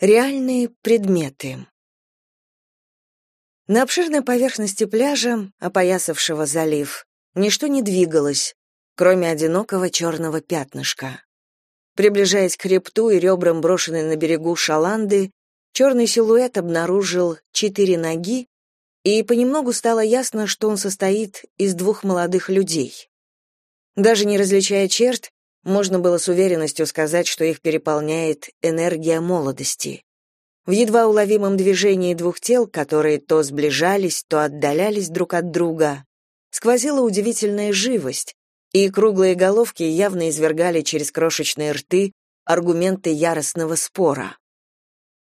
Реальные предметы. На обширной поверхности пляжа, опоясавшего залив, ничто не двигалось, кроме одинокого черного пятнышка. Приближаясь к хребту и ребрам брошенной на берегу шаланды, черный силуэт обнаружил четыре ноги, и понемногу стало ясно, что он состоит из двух молодых людей. Даже не различая черт, можно было с уверенностью сказать, что их переполняет энергия молодости. В едва уловимом движении двух тел, которые то сближались, то отдалялись друг от друга, сквозила удивительная живость, и круглые головки явно извергали через крошечные рты аргументы яростного спора.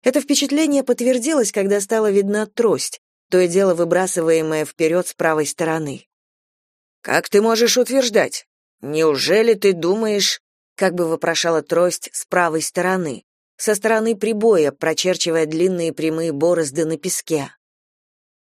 Это впечатление подтвердилось, когда стала видна трость, то и дело выбрасываемая вперед с правой стороны. «Как ты можешь утверждать? Неужели ты думаешь, как бы вопрошала трость с правой стороны, со стороны прибоя, прочерчивая длинные прямые борозды на песке?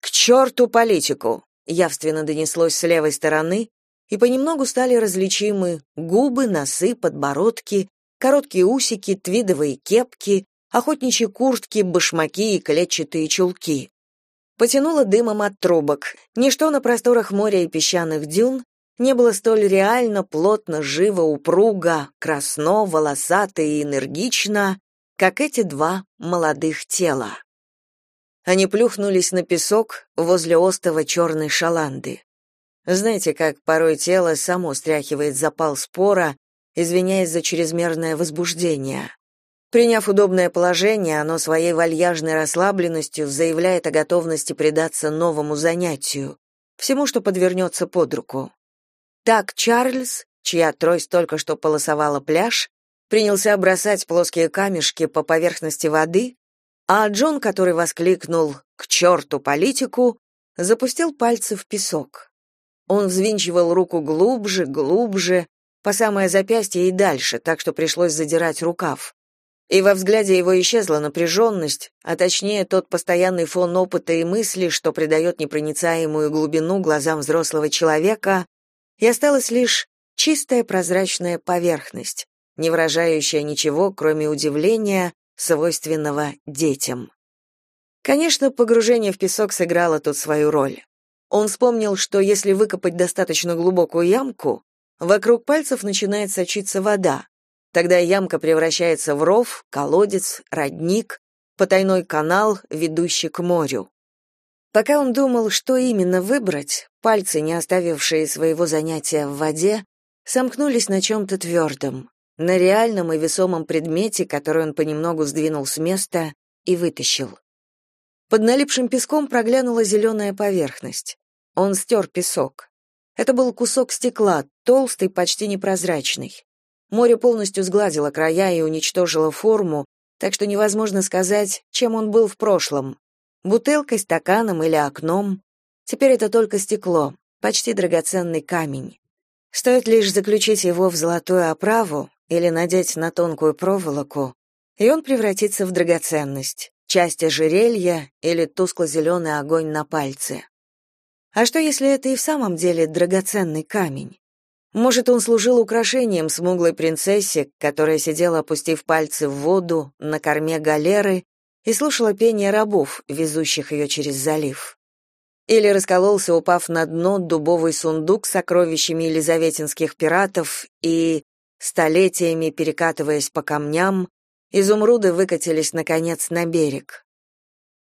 К черту политику, явственно донеслось с левой стороны, и понемногу стали различимы губы, носы, подбородки, короткие усики, твидовые кепки, охотничьи куртки, башмаки и клетчатые чулки. Потянуло дымом от трубок. Ничто на просторах моря и песчаных дюн не было столь реально, плотно, живо, упруго, красно, волосато и энергично, как эти два молодых тела. Они плюхнулись на песок возле остова черной шаланды. Знаете, как порой тело само стряхивает запал спора, извиняясь за чрезмерное возбуждение. Приняв удобное положение, оно своей вальяжной расслабленностью заявляет о готовности предаться новому занятию, всему, что подвернется под руку. Так Чарльз, чья трость только что полосовала пляж, принялся бросать плоские камешки по поверхности воды, а Джон, который воскликнул «К черту политику!», запустил пальцы в песок. Он взвинчивал руку глубже, глубже, по самое запястье и дальше, так что пришлось задирать рукав. И во взгляде его исчезла напряженность, а точнее тот постоянный фон опыта и мысли, что придает непроницаемую глубину глазам взрослого человека, и осталась лишь чистая прозрачная поверхность, не выражающая ничего, кроме удивления, свойственного детям. Конечно, погружение в песок сыграло тут свою роль. Он вспомнил, что если выкопать достаточно глубокую ямку, вокруг пальцев начинает сочиться вода. Тогда ямка превращается в ров, колодец, родник, потайной канал, ведущий к морю. Пока он думал, что именно выбрать, пальцы, не оставившие своего занятия в воде, сомкнулись на чем-то твердом, на реальном и весомом предмете, который он понемногу сдвинул с места и вытащил. Под налипшим песком проглянула зеленая поверхность. Он стер песок. Это был кусок стекла, толстый, почти непрозрачный. Море полностью сгладило края и уничтожило форму, так что невозможно сказать, чем он был в прошлом бутылкой, стаканом или окном. Теперь это только стекло, почти драгоценный камень. Стоит лишь заключить его в золотую оправу или надеть на тонкую проволоку, и он превратится в драгоценность, часть ожерелья или тускло-зеленый огонь на пальце. А что, если это и в самом деле драгоценный камень? Может, он служил украшением смуглой принцессе, которая сидела, опустив пальцы в воду, на корме галеры и слушала пение рабов, везущих ее через залив. Или раскололся, упав на дно, дубовый сундук с сокровищами елизаветинских пиратов, и, столетиями перекатываясь по камням, изумруды выкатились, наконец, на берег.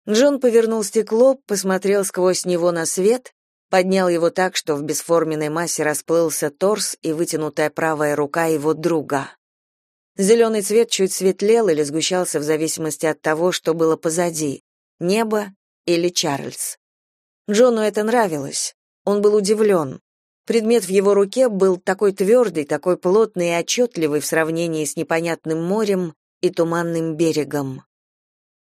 Джон повернул стекло, посмотрел сквозь него на свет, поднял его так, что в бесформенной массе расплылся торс и вытянутая правая рука его друга. Зеленый цвет чуть светлел или сгущался в зависимости от того, что было позади — небо или Чарльз. Джону это нравилось. Он был удивлен. Предмет в его руке был такой твердый, такой плотный и отчетливый в сравнении с непонятным морем и туманным берегом.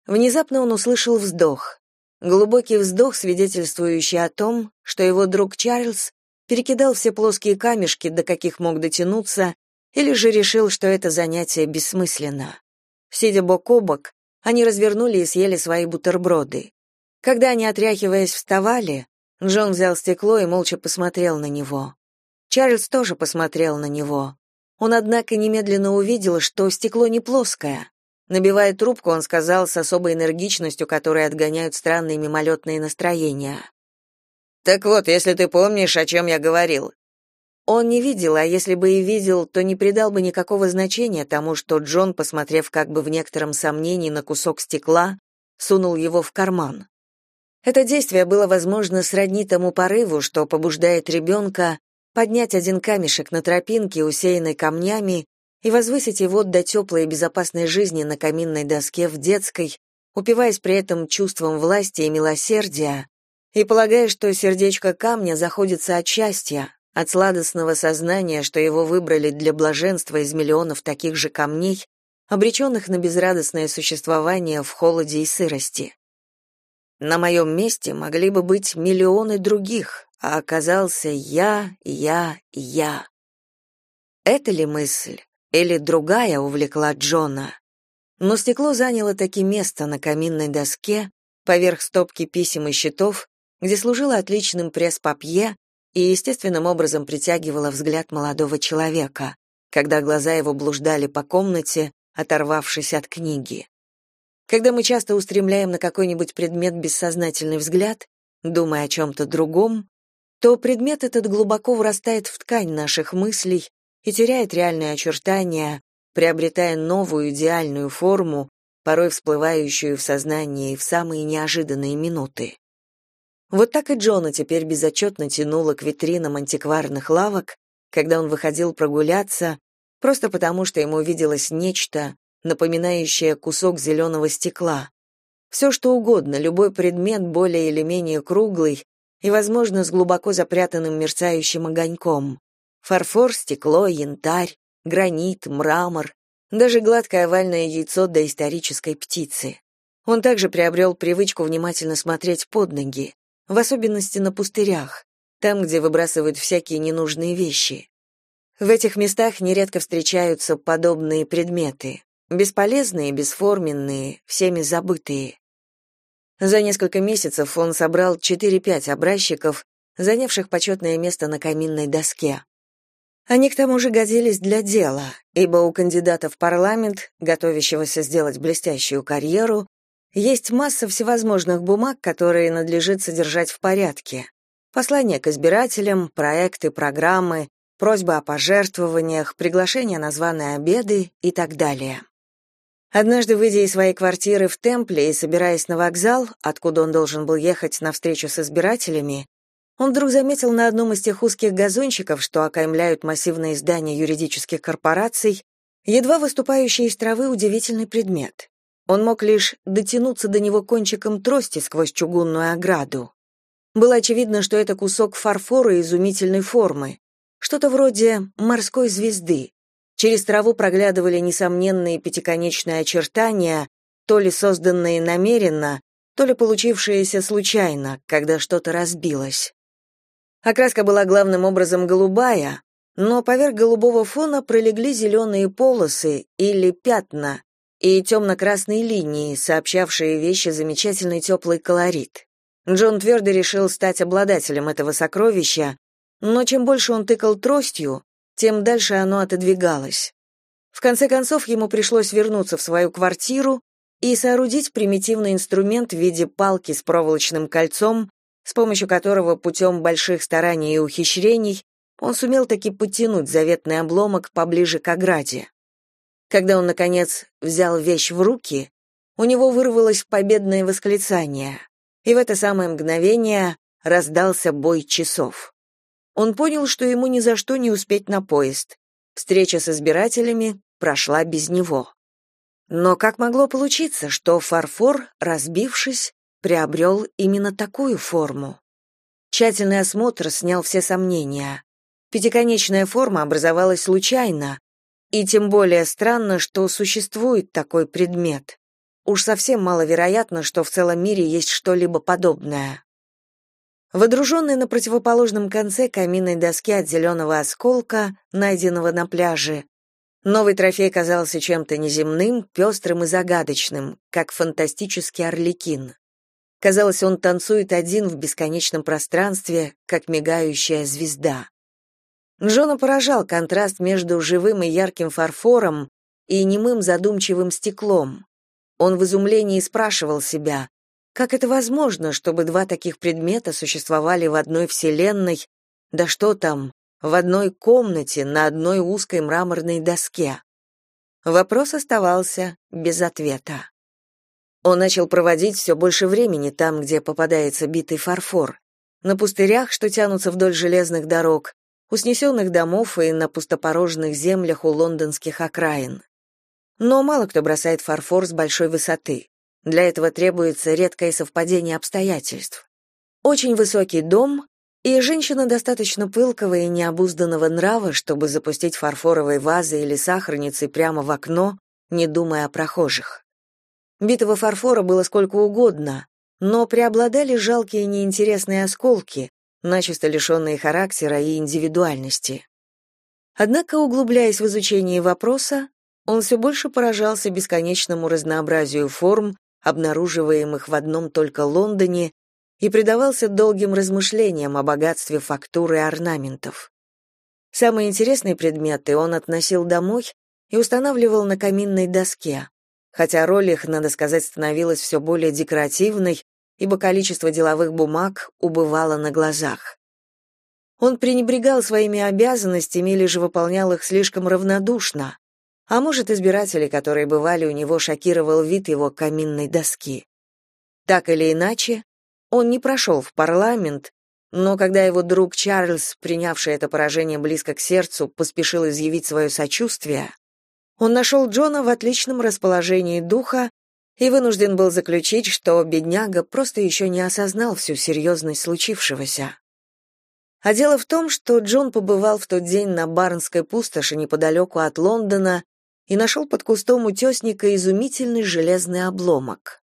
Внезапно он услышал вздох. Глубокий вздох, свидетельствующий о том, что его друг Чарльз перекидал все плоские камешки, до каких мог дотянуться, или же решил, что это занятие бессмысленно. Сидя бок о бок, они развернули и съели свои бутерброды. Когда они, отряхиваясь, вставали, Джон взял стекло и молча посмотрел на него. Чарльз тоже посмотрел на него. Он, однако, немедленно увидел, что стекло не плоское. Набивая трубку, он сказал с особой энергичностью, которой отгоняют странные мимолетные настроения. «Так вот, если ты помнишь, о чем я говорил». Он не видел, а если бы и видел, то не придал бы никакого значения тому, что Джон, посмотрев как бы в некотором сомнении на кусок стекла, сунул его в карман. Это действие было, возможно, сродни тому порыву, что побуждает ребенка поднять один камешек на тропинке, усеянной камнями, и возвысить его до теплой и безопасной жизни на каминной доске в детской, упиваясь при этом чувством власти и милосердия, и полагая, что сердечко камня заходится от счастья, от сладостного сознания, что его выбрали для блаженства из миллионов таких же камней, обреченных на безрадостное существование в холоде и сырости. На моем месте могли бы быть миллионы других, а оказался я, я, я. Это ли мысль? Или другая увлекла Джона. Но стекло заняло таки место на каминной доске, поверх стопки писем и счетов, где служило отличным пресс-папье и естественным образом притягивало взгляд молодого человека, когда глаза его блуждали по комнате, оторвавшись от книги. Когда мы часто устремляем на какой-нибудь предмет бессознательный взгляд, думая о чем-то другом, то предмет этот глубоко врастает в ткань наших мыслей и теряет реальные очертания, приобретая новую идеальную форму, порой всплывающую в сознании в самые неожиданные минуты. Вот так и Джона теперь безотчетно тянуло к витринам антикварных лавок, когда он выходил прогуляться, просто потому что ему виделось нечто, напоминающее кусок зеленого стекла. Все что угодно, любой предмет более или менее круглый и, возможно, с глубоко запрятанным мерцающим огоньком. Фарфор, стекло, янтарь, гранит, мрамор, даже гладкое овальное яйцо доисторической птицы. Он также приобрел привычку внимательно смотреть под ноги, в особенности на пустырях, там, где выбрасывают всякие ненужные вещи. В этих местах нередко встречаются подобные предметы, бесполезные, бесформенные, всеми забытые. За несколько месяцев он собрал 4-5 образчиков, занявших почетное место на каминной доске. Они к тому же годились для дела, ибо у кандидата в парламент, готовящегося сделать блестящую карьеру, есть масса всевозможных бумаг, которые надлежит содержать в порядке. Послания к избирателям, проекты, программы, просьбы о пожертвованиях, приглашения на званые обеды и так далее. Однажды, выйдя из своей квартиры в Темпле и собираясь на вокзал, откуда он должен был ехать на встречу с избирателями, он вдруг заметил на одном из тех узких газончиков, что окаймляют массивные здания юридических корпораций, едва выступающий из травы удивительный предмет. Он мог лишь дотянуться до него кончиком трости сквозь чугунную ограду. Было очевидно, что это кусок фарфора изумительной формы, что-то вроде морской звезды. Через траву проглядывали несомненные пятиконечные очертания, то ли созданные намеренно, то ли получившиеся случайно, когда что-то разбилось. Окраска была главным образом голубая, но поверх голубого фона пролегли зеленые полосы или пятна и темно-красные линии, сообщавшие вещи замечательный теплый колорит. Джон твердо решил стать обладателем этого сокровища, но чем больше он тыкал тростью, тем дальше оно отодвигалось. В конце концов, ему пришлось вернуться в свою квартиру и соорудить примитивный инструмент в виде палки с проволочным кольцом, с помощью которого путем больших стараний и ухищрений он сумел таки подтянуть заветный обломок поближе к ограде. Когда он, наконец, взял вещь в руки, у него вырвалось победное восклицание, и в это самое мгновение раздался бой часов. Он понял, что ему ни за что не успеть на поезд. Встреча с избирателями прошла без него. Но как могло получиться, что фарфор, разбившись, приобрел именно такую форму. Тщательный осмотр снял все сомнения. Пятиконечная форма образовалась случайно, и тем более странно, что существует такой предмет. Уж совсем маловероятно, что в целом мире есть что-либо подобное. Водруженный на противоположном конце каминной доски от зеленого осколка, найденного на пляже, новый трофей казался чем-то неземным, пестрым и загадочным, как фантастический орликин. Казалось, он танцует один в бесконечном пространстве, как мигающая звезда. Джона поражал контраст между живым и ярким фарфором, и немым задумчивым стеклом. Он в изумлении спрашивал себя, как это возможно, чтобы два таких предмета существовали в одной вселенной, да что там, в одной комнате на одной узкой мраморной доске? Вопрос оставался без ответа. Он начал проводить все больше времени там, где попадается битый фарфор, на пустырях, что тянутся вдоль железных дорог, у снесенных домов и на пустопорожных землях у лондонских окраин. Но мало кто бросает фарфор с большой высоты. Для этого требуется редкое совпадение обстоятельств. Очень высокий дом и женщина достаточно пылкого и необузданного нрава, чтобы запустить фарфоровой вазой или сахарницей прямо в окно, не думая о прохожих. Битого фарфора было сколько угодно, но преобладали жалкие неинтересные осколки, начисто лишенные характера и индивидуальности. Однако, углубляясь в изучение вопроса, он все больше поражался бесконечному разнообразию форм, обнаруживаемых в одном только Лондоне, и предавался долгим размышлениям о богатстве фактуры и орнаментов. Самые интересные предметы он относил домой и устанавливал на каминной доске, хотя роль их, надо сказать, становилась все более декоративной, ибо количество деловых бумаг убывало на глазах. Он пренебрегал своими обязанностями или же выполнял их слишком равнодушно, а может, избиратели, которые бывали у него, шокировал вид его каминной доски. Так или иначе, он не прошел в парламент, но когда его друг Чарльз, принявший это поражение близко к сердцу, поспешил изъявить свое сочувствие, он нашел Джона в отличном расположении духа и вынужден был заключить, что бедняга просто еще не осознал всю серьезность случившегося. А дело в том, что Джон побывал в тот день на Барнской пустоши неподалеку от Лондона и нашел под кустом утесника изумительный железный обломок.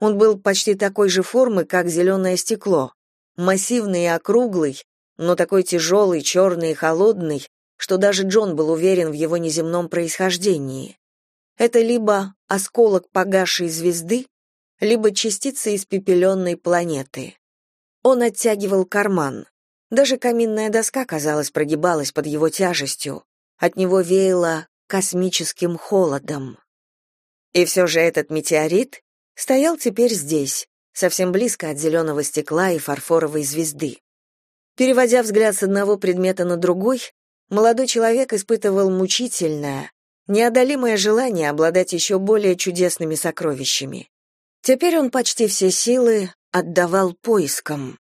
Он был почти такой же формы, как зеленое стекло, массивный и округлый, но такой тяжелый, черный и холодный, что даже Джон был уверен в его неземном происхождении. Это либо осколок погасшей звезды, либо частица испепеленной планеты. Он оттягивал карман. Даже каминная доска, казалось, прогибалась под его тяжестью. От него веяло космическим холодом. И все же этот метеорит стоял теперь здесь, совсем близко от зеленого стекла и фарфоровой звезды. Переводя взгляд с одного предмета на другой, молодой человек испытывал мучительное, неодолимое желание обладать еще более чудесными сокровищами. Теперь он почти все силы отдавал поискам.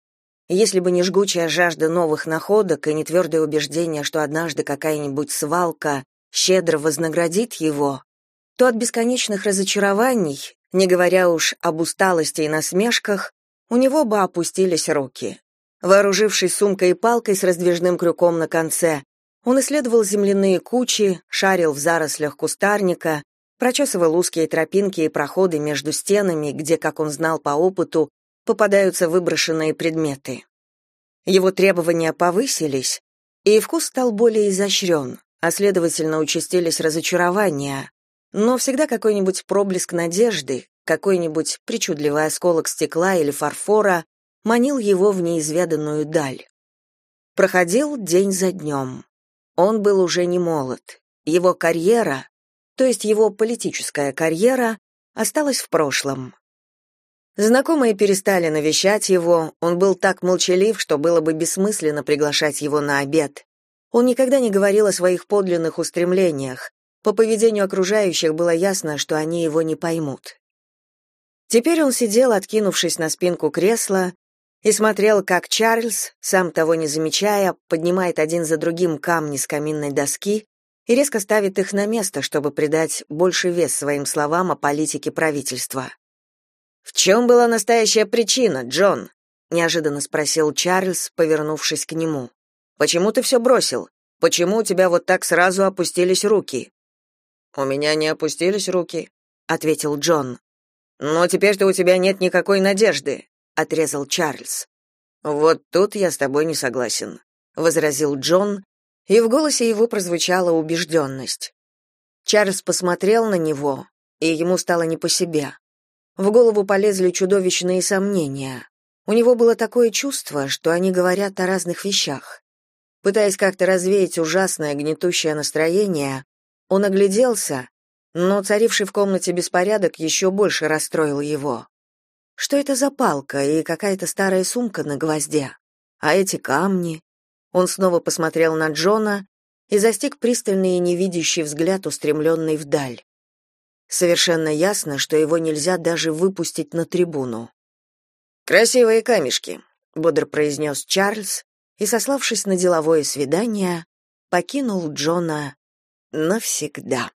Если бы не жгучая жажда новых находок и не твердое убеждение, что однажды какая-нибудь свалка щедро вознаградит его, то от бесконечных разочарований не говоря уж об усталости и насмешках, у него бы опустились руки. Вооружившись сумкой и палкой с раздвижным крюком на конце, он исследовал земляные кучи, шарил в зарослях кустарника, прочесывал узкие тропинки и проходы между стенами, где, как он знал по опыту, попадаются выброшенные предметы. Его требования повысились, и вкус стал более изощрен, а следовательно участились разочарования, но всегда какой-нибудь проблеск надежды, какой-нибудь причудливый осколок стекла или фарфора манил его в неизведанную даль. Проходил день за днем. Он был уже не молод. Его карьера, то есть его политическая карьера, осталась в прошлом. Знакомые перестали навещать его, он был так молчалив, что было бы бессмысленно приглашать его на обед. Он никогда не говорил о своих подлинных устремлениях, по поведению окружающих было ясно, что они его не поймут. Теперь он сидел, откинувшись на спинку кресла, и смотрел, как Чарльз, сам того не замечая, поднимает один за другим камни с каминной доски и резко ставит их на место, чтобы придать больше вес своим словам о политике правительства. «В чем была настоящая причина, Джон?» — неожиданно спросил Чарльз, повернувшись к нему. «Почему ты все бросил? Почему у тебя вот так сразу опустились руки?» «У меня не опустились руки», — ответил Джон. «Но теперь-то у тебя нет никакой надежды», — отрезал Чарльз. «Вот тут я с тобой не согласен», — возразил Джон, и в голосе его прозвучала убежденность. Чарльз посмотрел на него, и ему стало не по себе. В голову полезли чудовищные сомнения. У него было такое чувство, что они говорят о разных вещах. Пытаясь как-то развеять ужасное гнетущее настроение, он огляделся но царивший в комнате беспорядок еще больше расстроил его. Что это за палка и какая-то старая сумка на гвозде? А эти камни? Он снова посмотрел на Джона и застиг пристальный и невидящий взгляд, устремленный вдаль. Совершенно ясно, что его нельзя даже выпустить на трибуну. «Красивые камешки», — бодро произнес Чарльз и, сославшись на деловое свидание, покинул Джона навсегда.